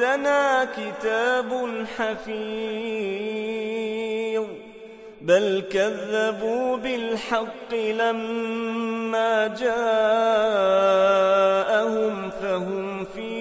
وعندنا كتاب حفيظ. بل كذبوا بالحق لما جاءهم فهم في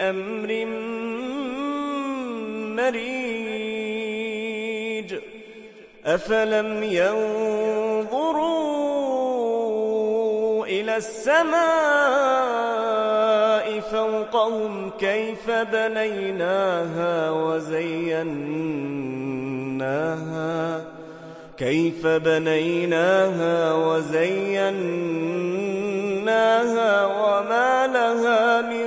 أمر مريج. أفلم ينظروا السماء فوقهم كيف بنيناها وزيناها كيف بنيناها وزيناها وما لها من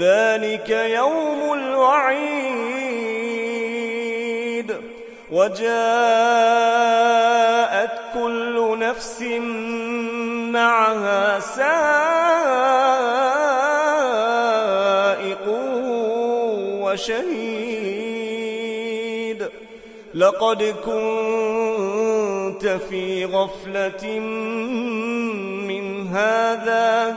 ذلك يوم الوعيد. وجاءت كل نفس معها سائق وشهيد. لقد كنت في غفلة من هذا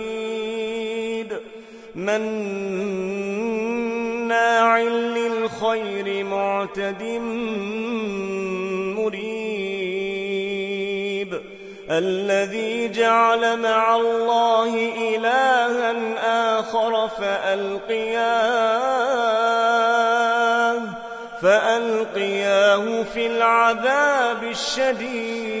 مناع للخير معتد مريب. الذي جعل مع الله إلها آخر فألقياه فألقياه في العذاب الشديد.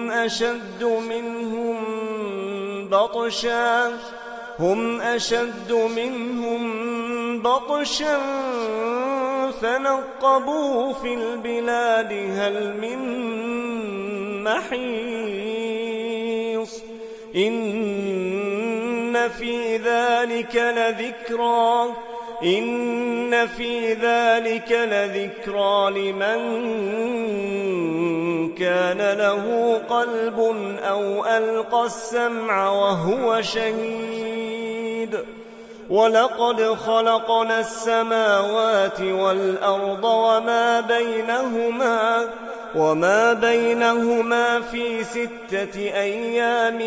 أشد منهم بطشا هم أشد منهم بطشا فنقبوا في البلاد هل من محيص. إن في ذلك لذكرى. إن في ذلك لذكرى لمن كان له قلب أو ألقى السمع وهو شهيد. ولقد خلقنا السماوات والأرض وما بينهما وما بينهما في ستة أيام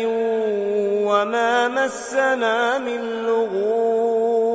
وما مسنا من لغوب.